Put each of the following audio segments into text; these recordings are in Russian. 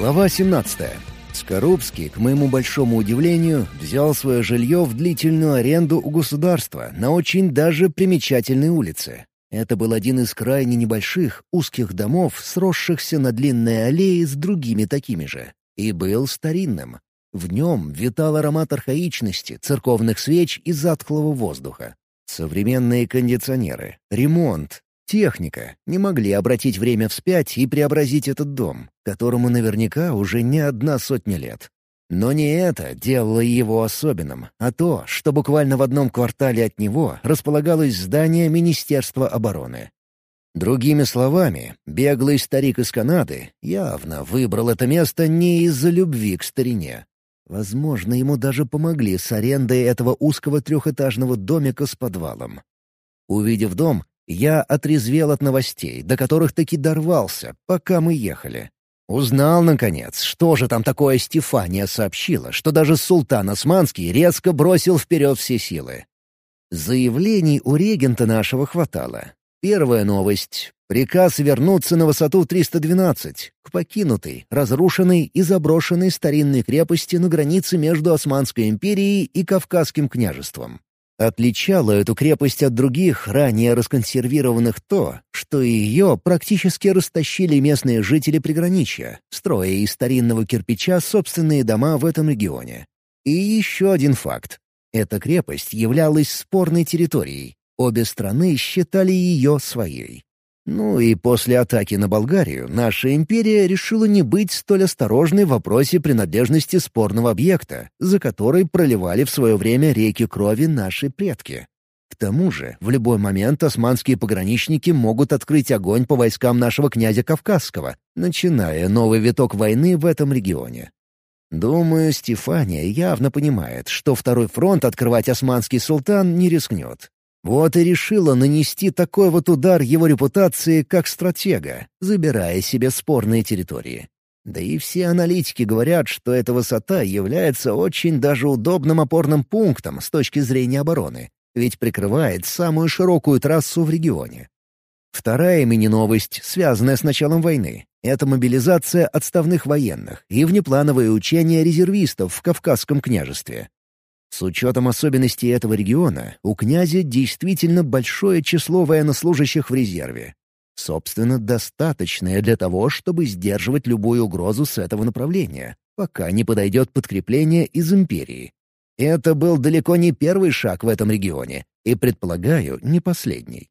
Глава 17. Скорубский, к моему большому удивлению, взял свое жилье в длительную аренду у государства на очень даже примечательной улице. Это был один из крайне небольших, узких домов, сросшихся на длинной аллее с другими такими же, и был старинным. В нем витал аромат архаичности, церковных свеч и затхлого воздуха. Современные кондиционеры, ремонт, техника не могли обратить время вспять и преобразить этот дом, которому наверняка уже не одна сотня лет. Но не это делало его особенным, а то, что буквально в одном квартале от него располагалось здание Министерства обороны. Другими словами, беглый старик из Канады явно выбрал это место не из-за любви к старине. Возможно, ему даже помогли с арендой этого узкого трехэтажного домика с подвалом. Увидев дом, я отрезвел от новостей, до которых таки дорвался, пока мы ехали. Узнал, наконец, что же там такое Стефания сообщила, что даже султан Османский резко бросил вперед все силы. Заявлений у регента нашего хватало. Первая новость — приказ вернуться на высоту 312, к покинутой, разрушенной и заброшенной старинной крепости на границе между Османской империей и Кавказским княжеством. Отличало эту крепость от других, ранее расконсервированных то, что ее практически растащили местные жители приграничья, строя из старинного кирпича собственные дома в этом регионе. И еще один факт. Эта крепость являлась спорной территорией. Обе страны считали ее своей. Ну и после атаки на Болгарию наша империя решила не быть столь осторожной в вопросе принадлежности спорного объекта, за который проливали в свое время реки крови наши предки. К тому же, в любой момент османские пограничники могут открыть огонь по войскам нашего князя Кавказского, начиная новый виток войны в этом регионе. Думаю, Стефания явно понимает, что второй фронт открывать османский султан не рискнет. Вот и решила нанести такой вот удар его репутации как стратега, забирая себе спорные территории. Да и все аналитики говорят, что эта высота является очень даже удобным опорным пунктом с точки зрения обороны, ведь прикрывает самую широкую трассу в регионе. Вторая мини-новость, связанная с началом войны, — это мобилизация отставных военных и внеплановые учения резервистов в Кавказском княжестве. С учетом особенностей этого региона, у князя действительно большое число военнослужащих в резерве. Собственно, достаточное для того, чтобы сдерживать любую угрозу с этого направления, пока не подойдет подкрепление из империи. Это был далеко не первый шаг в этом регионе, и, предполагаю, не последний.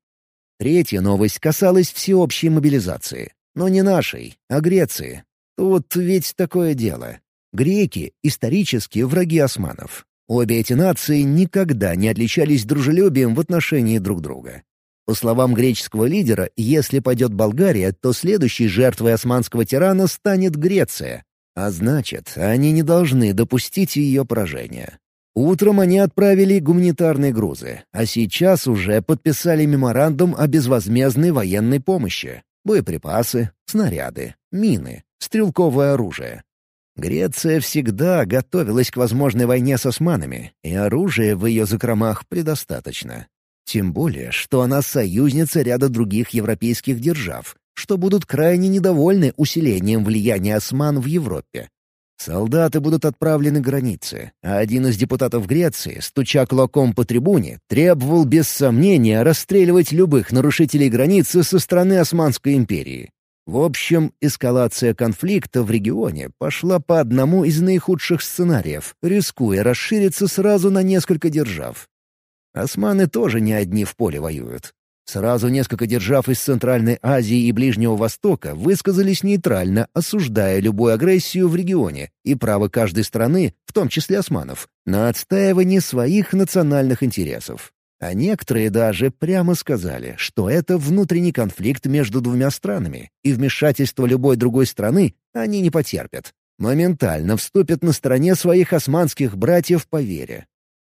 Третья новость касалась всеобщей мобилизации. Но не нашей, а Греции. Тут ведь такое дело. Греки — исторически враги османов, Обе эти нации никогда не отличались дружелюбием в отношении друг друга. По словам греческого лидера, если пойдет Болгария, то следующей жертвой османского тирана станет Греция. А значит, они не должны допустить ее поражения. Утром они отправили гуманитарные грузы, а сейчас уже подписали меморандум о безвозмездной военной помощи. Боеприпасы, снаряды, мины, стрелковое оружие. Греция всегда готовилась к возможной войне с османами, и оружия в ее закромах предостаточно. Тем более, что она союзница ряда других европейских держав, что будут крайне недовольны усилением влияния осман в Европе. Солдаты будут отправлены к границе, а один из депутатов Греции, стуча кулаком по трибуне, требовал без сомнения расстреливать любых нарушителей границы со стороны Османской империи. В общем, эскалация конфликта в регионе пошла по одному из наихудших сценариев, рискуя расшириться сразу на несколько держав. Османы тоже не одни в поле воюют. Сразу несколько держав из Центральной Азии и Ближнего Востока высказались нейтрально, осуждая любую агрессию в регионе и право каждой страны, в том числе османов, на отстаивание своих национальных интересов. А некоторые даже прямо сказали, что это внутренний конфликт между двумя странами, и вмешательство любой другой страны они не потерпят. Моментально вступят на стороне своих османских братьев по вере.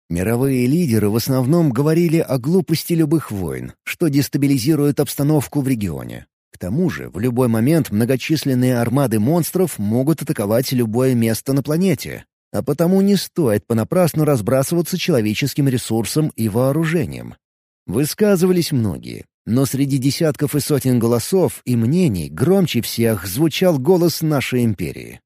Мировые лидеры в основном говорили о глупости любых войн, что дестабилизирует обстановку в регионе. К тому же, в любой момент многочисленные армады монстров могут атаковать любое место на планете, а потому не стоит понапрасну разбрасываться человеческим ресурсом и вооружением. Высказывались многие. Но среди десятков и сотен голосов и мнений громче всех звучал голос нашей империи.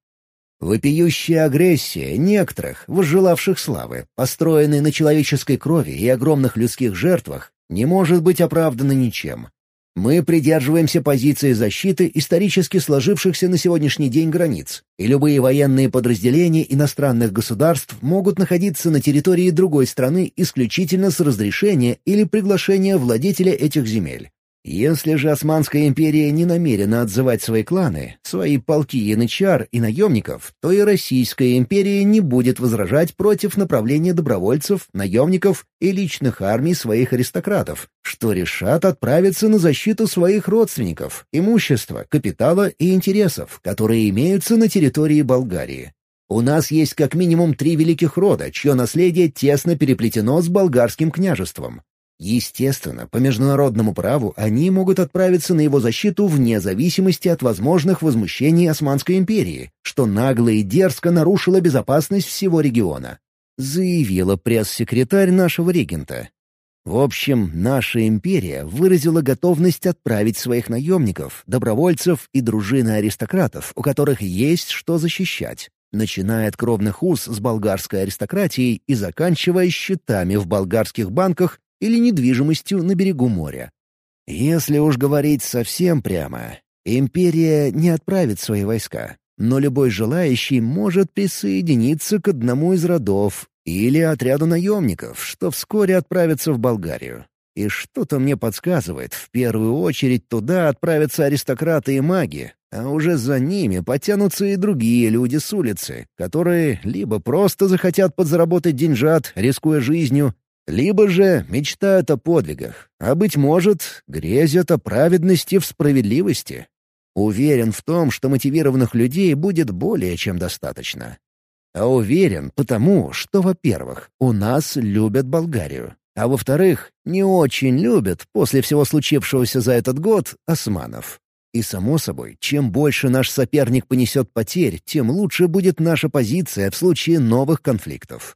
Вопиющая агрессия некоторых, возжелавших славы, построенной на человеческой крови и огромных людских жертвах, не может быть оправдана ничем. Мы придерживаемся позиции защиты исторически сложившихся на сегодняшний день границ, и любые военные подразделения иностранных государств могут находиться на территории другой страны исключительно с разрешения или приглашения владетеля этих земель. Если же Османская империя не намерена отзывать свои кланы, свои полки янычар и наемников, то и Российская империя не будет возражать против направления добровольцев, наемников и личных армий своих аристократов, что решат отправиться на защиту своих родственников, имущества, капитала и интересов, которые имеются на территории Болгарии. У нас есть как минимум три великих рода, чье наследие тесно переплетено с болгарским княжеством. Естественно, по международному праву они могут отправиться на его защиту вне зависимости от возможных возмущений Османской империи, что нагло и дерзко нарушило безопасность всего региона, заявила пресс-секретарь нашего регента. В общем, наша империя выразила готовность отправить своих наемников, добровольцев и дружины аристократов, у которых есть что защищать, начиная от кровных уз с болгарской аристократией и заканчивая счетами в болгарских банках или недвижимостью на берегу моря. Если уж говорить совсем прямо, империя не отправит свои войска, но любой желающий может присоединиться к одному из родов или отряду наемников, что вскоре отправится в Болгарию. И что-то мне подсказывает, в первую очередь туда отправятся аристократы и маги, а уже за ними потянутся и другие люди с улицы, которые либо просто захотят подзаработать деньжат, рискуя жизнью, либо же мечтают о подвигах, а, быть может, грезят о праведности в справедливости. Уверен в том, что мотивированных людей будет более чем достаточно. А уверен потому, что, во-первых, у нас любят Болгарию, а во-вторых, не очень любят, после всего случившегося за этот год, османов. И, само собой, чем больше наш соперник понесет потерь, тем лучше будет наша позиция в случае новых конфликтов.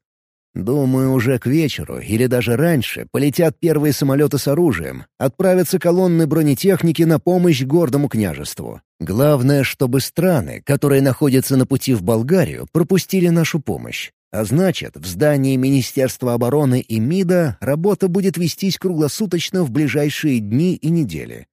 Думаю, уже к вечеру или даже раньше полетят первые самолеты с оружием, отправятся колонны бронетехники на помощь гордому княжеству. Главное, чтобы страны, которые находятся на пути в Болгарию, пропустили нашу помощь. А значит, в здании Министерства обороны и МИДа работа будет вестись круглосуточно в ближайшие дни и недели.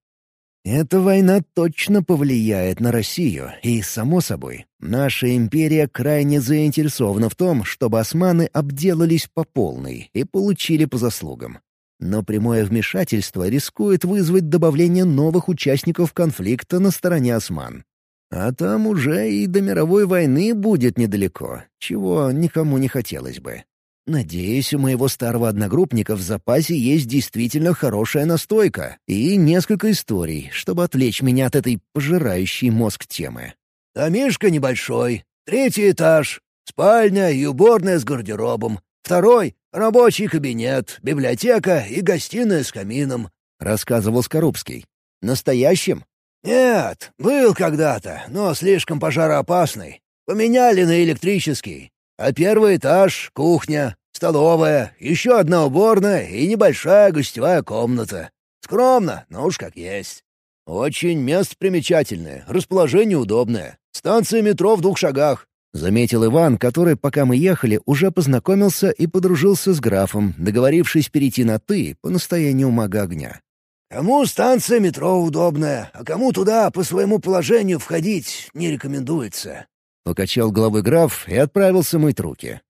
Эта война точно повлияет на Россию, и, само собой, наша империя крайне заинтересована в том, чтобы османы обделались по полной и получили по заслугам. Но прямое вмешательство рискует вызвать добавление новых участников конфликта на стороне осман. А там уже и до мировой войны будет недалеко, чего никому не хотелось бы. Надеюсь, у моего старого одногруппника в запасе есть действительно хорошая настойка и несколько историй, чтобы отвлечь меня от этой пожирающей мозг темы. «Домишко небольшой, третий этаж, спальня и уборная с гардеробом, второй — рабочий кабинет, библиотека и гостиная с камином», — рассказывал Скорубский. «Настоящим?» «Нет, был когда-то, но слишком пожароопасный. Поменяли на электрический. А первый этаж — кухня, столовая, еще одна уборная и небольшая гостевая комната. Скромно, но уж как есть. Очень место примечательное, расположение удобное. Станция метро в двух шагах. — заметил Иван, который, пока мы ехали, уже познакомился и подружился с графом, договорившись перейти на «ты» по настоянию мага огня. «Кому станция метро удобная, а кому туда по своему положению входить не рекомендуется. Покачал головой граф и отправился мыть руки.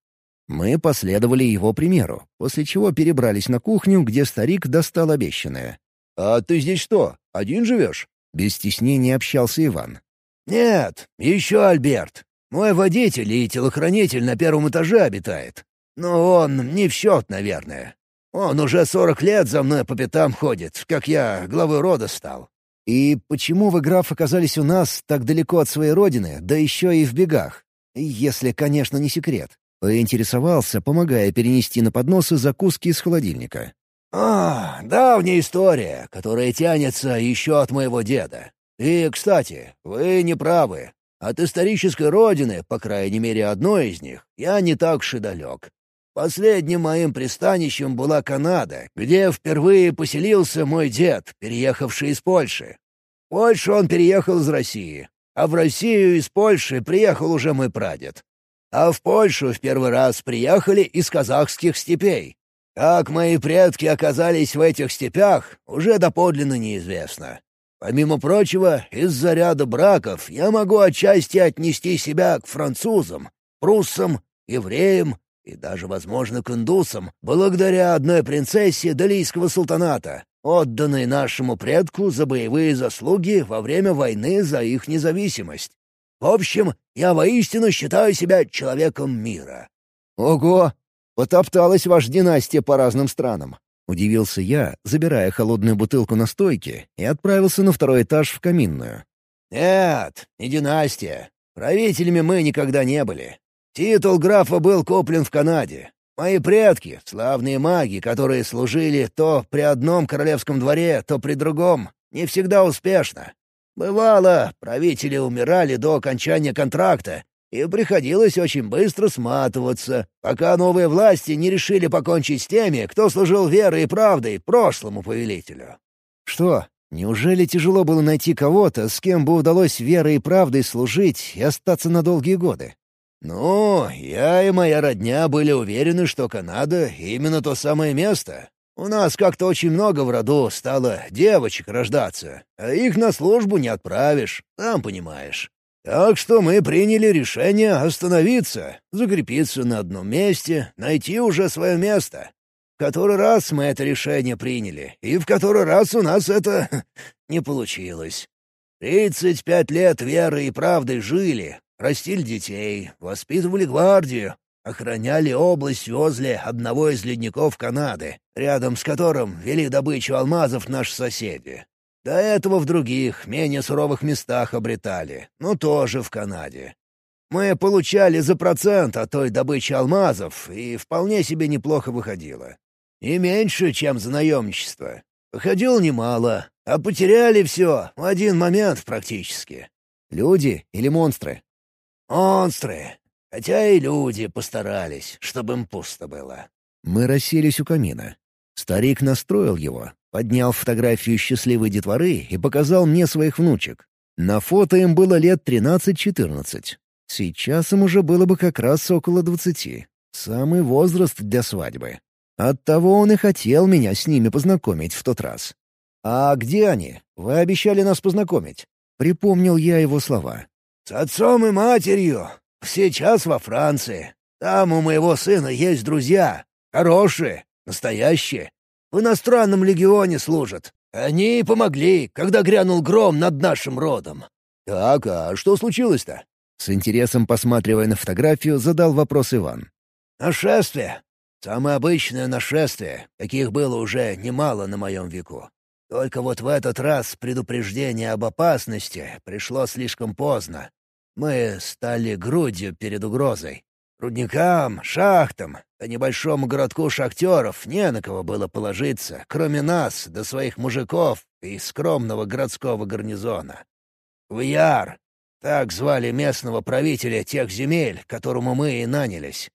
Мы последовали его примеру, после чего перебрались на кухню, где старик достал обещанное. «А ты здесь что, один живешь?» Без стеснения общался Иван. «Нет, еще Альберт. Мой водитель и телохранитель на первом этаже обитает. Но он не в счет, наверное. Он уже сорок лет за мной по пятам ходит, как я главой рода стал. «И почему вы, граф, оказались у нас так далеко от своей родины, да еще и в бегах? Если, конечно, не секрет». Поинтересовался, помогая перенести на подносы закуски из холодильника. «А, давняя история, которая тянется еще от моего деда. И, кстати, вы не правы. От исторической родины, по крайней мере одной из них, я не так уж и далек. Последним моим пристанищем была Канада, где впервые поселился мой дед, переехавший из Польши. Польшу он переехал из России, а в Россию из Польши приехал уже мой прадед. А в Польшу в первый раз приехали из казахских степей. Как мои предки оказались в этих степях, уже доподлинно неизвестно. Помимо прочего, из-за ряда браков я могу отчасти отнести себя к французам, пруссам, евреям и даже, возможно, индусам, благодаря одной принцессе Далийского султаната, отданной нашему предку за боевые заслуги во время войны за их независимость. В общем, я воистину считаю себя человеком мира». «Ого! Потопталась ваша династия по разным странам!» Удивился я, забирая холодную бутылку на стойке, и отправился на второй этаж в каминную. «Нет, не династия. Правителями мы никогда не были. Титул графа был куплен в Канаде. Мои предки — славные маги, которые служили то при одном королевском дворе, то при другом, не всегда успешно. Бывало, правители умирали до окончания контракта, и приходилось очень быстро сматываться, пока новые власти не решили покончить с теми, кто служил верой и правдой прошлому повелителю. Что, неужели тяжело было найти кого-то, с кем бы удалось верой и правдой служить и остаться на долгие годы? «Ну, я и моя родня были уверены, что Канада — именно то самое место. У нас как-то очень много в роду стало девочек рождаться, а их на службу не отправишь, сам понимаешь. Так что мы приняли решение остановиться, закрепиться на одном месте, найти уже свое место. В который раз мы это решение приняли, и в который раз у нас это не получилось. Тридцать пять лет верой и правдой жили, растили детей, воспитывали гвардию, охраняли область возле одного из ледников Канады, рядом с которым вели добычу алмазов наши соседи. До этого в других, менее суровых местах обретали, но тоже в Канаде. Мы получали за процент от той добычи алмазов, и вполне себе неплохо выходило. И меньше, чем за наемничество. Выходило немало, а потеряли все в один момент практически. Люди или монстры? Монстры. Хотя и люди постарались, чтобы им пусто было. Мы расселись у камина. Старик настроил его, поднял фотографию счастливой детворы и показал мне своих внучек. На фото им было лет 13-14. Сейчас им уже было бы как раз около двадцати. Самый возраст для свадьбы. Оттого он и хотел меня с ними познакомить в тот раз. «А где они? Вы обещали нас познакомить». Припомнил я его слова. «С отцом и матерью. Сейчас во Франции. Там у моего сына есть друзья. Хорошие, настоящие. В иностранном легионе служат. Они помогли, когда грянул гром над нашим родом». «Так, а что случилось-то?» С интересом посматривая на фотографию, задал вопрос Иван. «Нашествие. Самое обычное нашествие, каких было уже немало на моем веку. Только вот в этот раз предупреждение об опасности пришло слишком поздно. Мы стали грудью перед угрозой. Рудникам, шахтам, а небольшому городку шахтеров не на кого было положиться, кроме нас, до да своих мужиков и скромного городского гарнизона. Вяр — так звали местного правителя тех земель, которому мы и нанялись.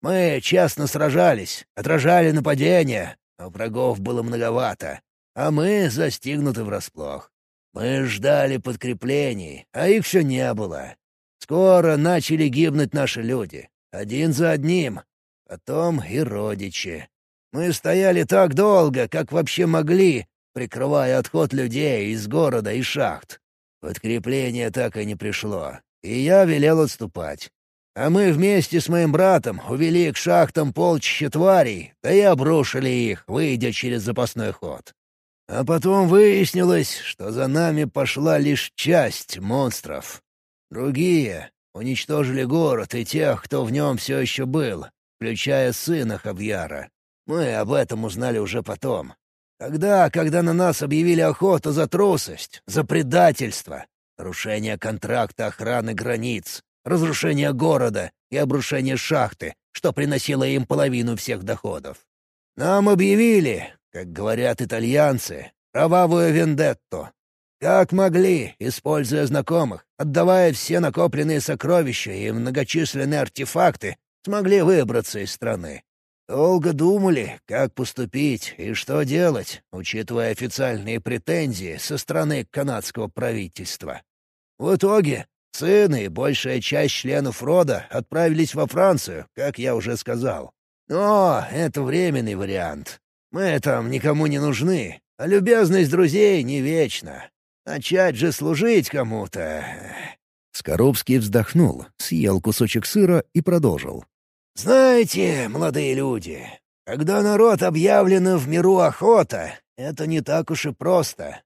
Мы честно сражались, отражали нападения, но врагов было многовато, а мы застигнуты врасплох. Мы ждали подкреплений, а их все не было. Скоро начали гибнуть наши люди. Один за одним. Потом и родичи. Мы стояли так долго, как вообще могли, прикрывая отход людей из города и шахт. Подкрепление так и не пришло, и я велел отступать. А мы вместе с моим братом увели к шахтам полчища тварей, да и обрушили их, выйдя через запасной ход. А потом выяснилось, что за нами пошла лишь часть монстров. Другие уничтожили город и тех, кто в нем все еще был, включая сына Хавьяра. Мы об этом узнали уже потом. Тогда, когда на нас объявили охоту за трусость, за предательство, нарушение контракта охраны границ, разрушение города и обрушение шахты, что приносило им половину всех доходов. Нам объявили, как говорят итальянцы, кровавую вендетту, как могли, используя знакомых, отдавая все накопленные сокровища и многочисленные артефакты, смогли выбраться из страны. Долго думали, как поступить и что делать, учитывая официальные претензии со стороны канадского правительства. В итоге сын и большая часть членов рода отправились во Францию, как я уже сказал. Но это временный вариант. Мы там никому не нужны, а любезность друзей не вечна. Начать же служить кому-то...» Скоробский вздохнул, съел кусочек сыра и продолжил. «Знаете, молодые люди, когда народ объявлена в миру охота, это не так уж и просто.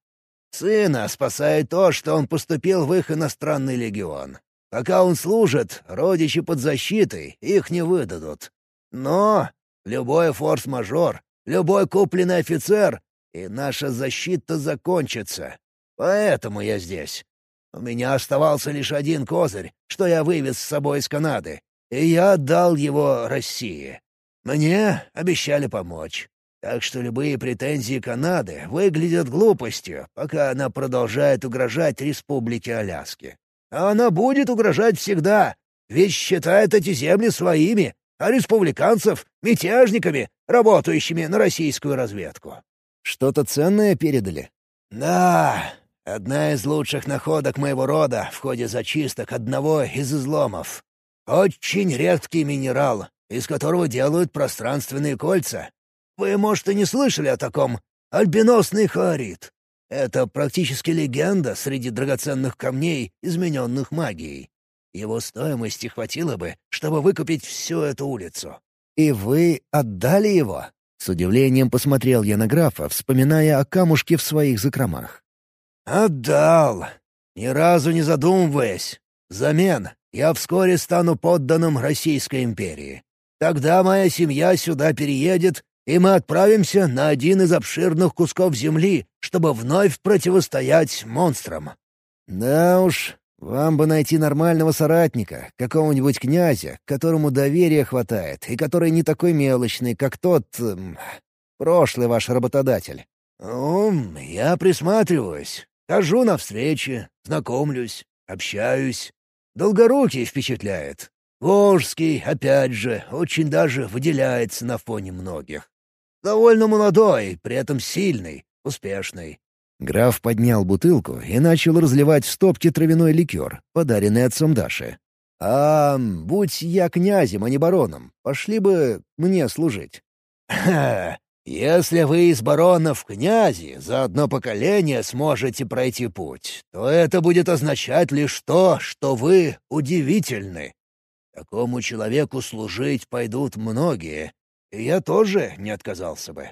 Сына спасает то, что он поступил в их иностранный легион. Пока он служит, родичи под защитой, их не выдадут. Но любой форс-мажор, любой купленный офицер, и наша защита закончится. Поэтому я здесь. У меня оставался лишь один козырь, что я вывез с собой из Канады, и я отдал его России. Мне обещали помочь. Так что любые претензии Канады выглядят глупостью, пока она продолжает угрожать Республике Аляски. А она будет угрожать всегда, ведь считает эти земли своими, а республиканцев — мятежниками, работающими на российскую разведку. Что-то ценное передали? Да, одна из лучших находок моего рода в ходе зачисток одного из изломов. Очень редкий минерал, из которого делают пространственные кольца. Вы, может, и не слышали о таком. Альбиносный хаорит. Это практически легенда среди драгоценных камней, измененных магией. Его стоимости хватило бы, чтобы выкупить всю эту улицу. «И вы отдали его?» С удивлением посмотрел я на графа, вспоминая о камушке в своих закромах. «Отдал. Ни разу не задумываясь. Взамен я вскоре стану подданным Российской империи. Тогда моя семья сюда переедет, и мы отправимся на один из обширных кусков земли, чтобы вновь противостоять монстрам». «Да уж, вам бы найти нормального соратника, какого-нибудь князя, которому доверия хватает и который не такой мелочный, как тот... Эм, прошлый ваш работодатель». «Ну, я присматриваюсь. Хожу на встречи, знакомлюсь, общаюсь. Долгорукий впечатляет. Волжский, опять же, очень даже выделяется на фоне многих. Довольно молодой, при этом сильный, успешный. Граф поднял бутылку и начал разливать в стопки травяной ликер, подаренный отцом Даши. «А будь я князем, а не бароном, пошли бы мне служить». «Ха! Если вы из баронов князи за одно поколение сможете пройти путь, то это будет означать лишь то, что вы удивительны. Такому человеку служить пойдут многие, и я тоже не отказался бы.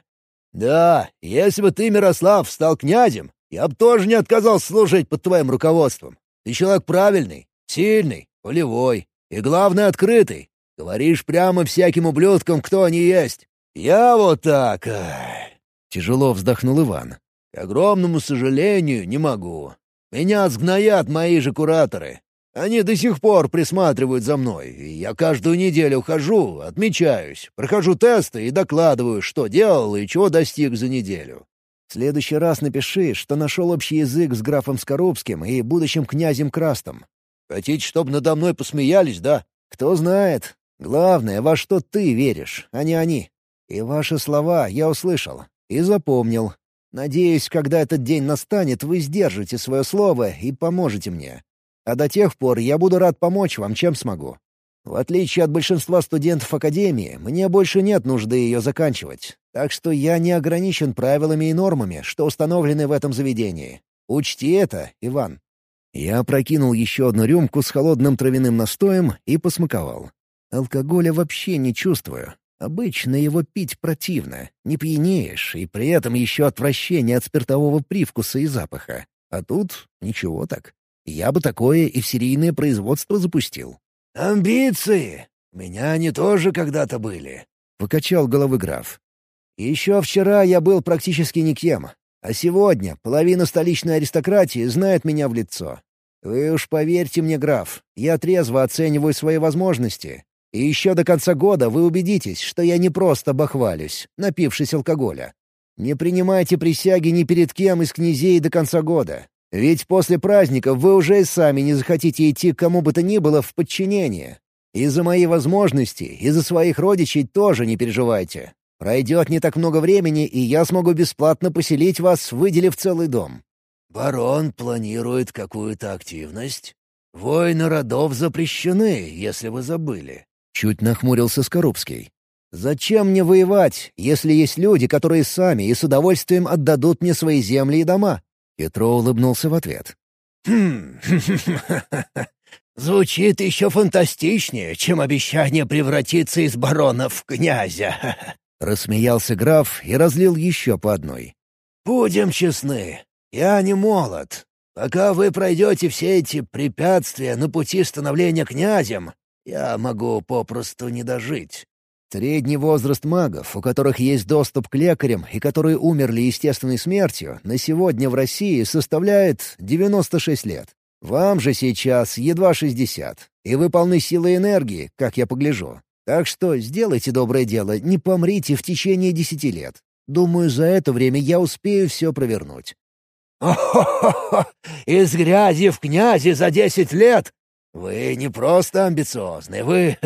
Да, если бы ты, Мирослав, стал князем, я бы тоже не отказался служить под твоим руководством. Ты человек правильный, сильный, волевой и, главное, открытый. Говоришь прямо всяким ублюдкам, кто они есть. Я вот так... Тяжело вздохнул Иван. К огромному сожалению, не могу. Меня сгноят мои же кураторы. Они до сих пор присматривают за мной, я каждую неделю хожу, отмечаюсь, прохожу тесты и докладываю, что делал и чего достиг за неделю. В следующий раз напиши, что нашел общий язык с графом Скоробским и будущим князем Крастом. Хотите, чтобы надо мной посмеялись, да? Кто знает. Главное, во что ты веришь, а не они. И ваши слова я услышал и запомнил. Надеюсь, когда этот день настанет, вы сдержите свое слово и поможете мне. А до тех пор я буду рад помочь вам, чем смогу. В отличие от большинства студентов Академии, мне больше нет нужды ее заканчивать. Так что я не ограничен правилами и нормами, что установлены в этом заведении. Учти это, Иван». Я прокинул еще одну рюмку с холодным травяным настоем и посмаковал. Алкоголя вообще не чувствую. Обычно его пить противно, не пьянеешь, и при этом еще отвращение от спиртового привкуса и запаха. А тут ничего так. Я бы такое и в серийное производство запустил. «Амбиции! Меня они тоже когда-то были», — покачал головы граф. «Еще вчера я был практически никем, а сегодня половина столичной аристократии знает меня в лицо. Вы уж поверьте мне, граф, я трезво оцениваю свои возможности, и еще до конца года вы убедитесь, что я не просто бахвалюсь, напившись алкоголя. Не принимайте присяги ни перед кем из князей до конца года. Ведь после праздников вы уже и сами не захотите идти кому бы то ни было в подчинение. И за мои возможности, и за своих родичей тоже не переживайте. Пройдет не так много времени, и я смогу бесплатно поселить вас, выделив целый дом». «Барон планирует какую-то активность? Войны родов запрещены, если вы забыли». Чуть нахмурился Скорубский. «Зачем мне воевать, если есть люди, которые сами и с удовольствием отдадут мне свои земли и дома?» Петро улыбнулся в ответ. «Хм, звучит еще фантастичнее, чем обещание превратиться из барона в князя». Рассмеялся граф и разлил еще по одной. «Будем честны, я не молод. Пока вы пройдете все эти препятствия на пути становления князем, я могу попросту не дожить». Средний возраст магов, у которых есть доступ к лекарям и которые умерли естественной смертью, на сегодня в России составляет 96 лет. Вам же сейчас едва 60, и вы полны силы и энергии, как я погляжу. Так что сделайте доброе дело, не помрите в течение десяти лет. Думаю, за это время я успею все провернуть». «О-хо-хо! Из грязи в князи за десять лет! Вы не просто амбициозны, вы...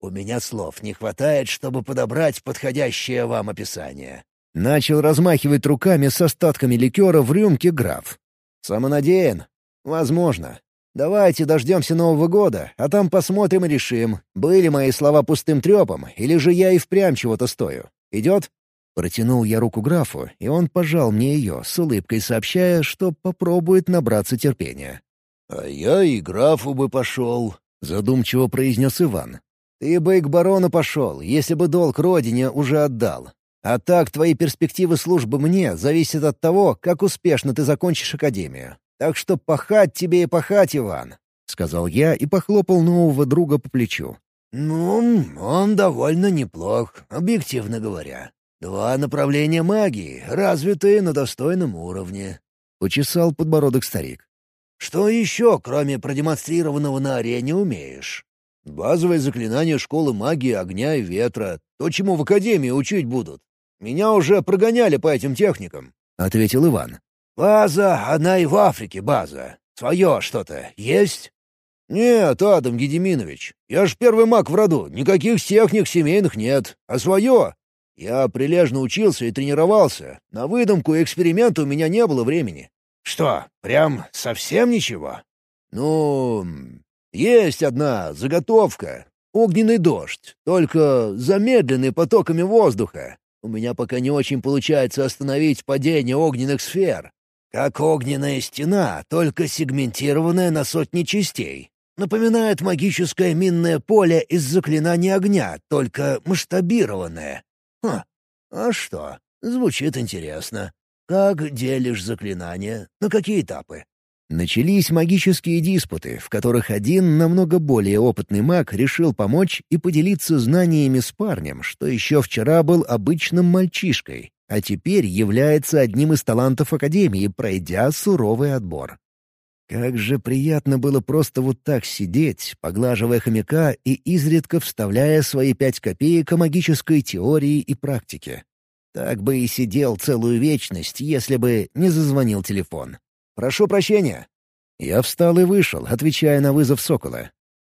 У меня слов не хватает, чтобы подобрать подходящее вам описание». Начал размахивать руками с остатками ликера в рюмке граф. «Самонадеян? Возможно. Давайте дождемся Нового года, а там посмотрим и решим, были мои слова пустым трепом, или же я и впрямь чего-то стою. Идет?» Протянул я руку графу, и он пожал мне ее, с улыбкой сообщая, что попробует набраться терпения. «А я и графу бы пошел», — задумчиво произнес Иван. «Ты бы и к барону пошел, если бы долг родине уже отдал. А так твои перспективы службы мне зависят от того, как успешно ты закончишь академию. Так что пахать тебе и пахать, Иван», — сказал я и похлопал нового друга по плечу. «Ну, он довольно неплох, объективно говоря. Два направления магии, развитые на достойном уровне», — почесал подбородок старик. «Что еще, кроме продемонстрированного на арене, умеешь?» «Базовое заклинание школы магии огня и ветра, то, чему в академии учить будут. Меня уже прогоняли по этим техникам», — ответил Иван. «База, она и в Африке база. Свое что-то есть?» «Нет, Адам Гедеминович, я ж первый маг в роду, никаких техник семейных нет, а свое. Я прилежно учился и тренировался, на выдумку и эксперименты у меня не было времени». «Что, прям совсем ничего?» «Ну, есть одна заготовка. Огненный дождь, только замедленный потоками воздуха. У меня пока не очень получается остановить падение огненных сфер. Как огненная стена, только сегментированная на сотни частей. Напоминает магическое минное поле из заклинания огня, только масштабированное. Ха, а что? Звучит интересно. Как делишь заклинания? На какие этапы? Начались магические диспуты, в которых один, намного более опытный маг, решил помочь и поделиться знаниями с парнем, что еще вчера был обычным мальчишкой, а теперь является одним из талантов Академии, пройдя суровый отбор. Как же приятно было просто вот так сидеть, поглаживая хомяка и изредка вставляя свои пять копеек о магической теории и практике. Так бы и сидел целую вечность, если бы не зазвонил телефон. «Прошу прощения». Я встал и вышел, отвечая на вызов Сокола.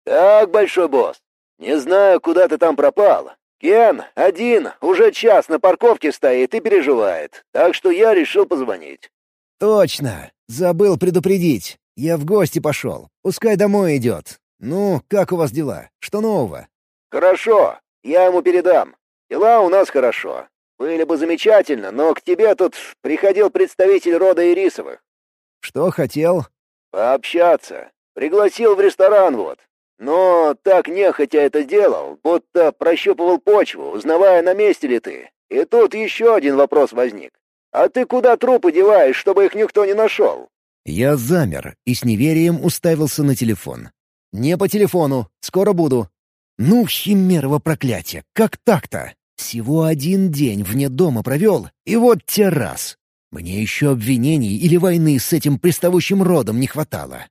«Так, большой босс, не знаю, куда ты там пропал, Кен один уже час на парковке стоит и переживает, так что я решил позвонить». «Точно! Забыл предупредить. Я в гости пошел. Пускай домой идет. Ну, как у вас дела? Что нового?» «Хорошо. Я ему передам. Дела у нас хорошо. Были бы замечательно, но к тебе тут приходил представитель рода Ирисовых». «Что хотел?» «Пообщаться. Пригласил в ресторан вот. Но так нехотя это сделал, будто прощупывал почву, узнавая, на месте ли ты. И тут еще один вопрос возник. А ты куда трупы деваешь, чтобы их никто не нашел? Я замер и с неверием уставился на телефон. «Не по телефону. Скоро буду». «Ну, химерово проклятие, как так-то? Всего один день вне дома провел, и вот те раз. Мне еще обвинений или войны с этим приставущим родом не хватало.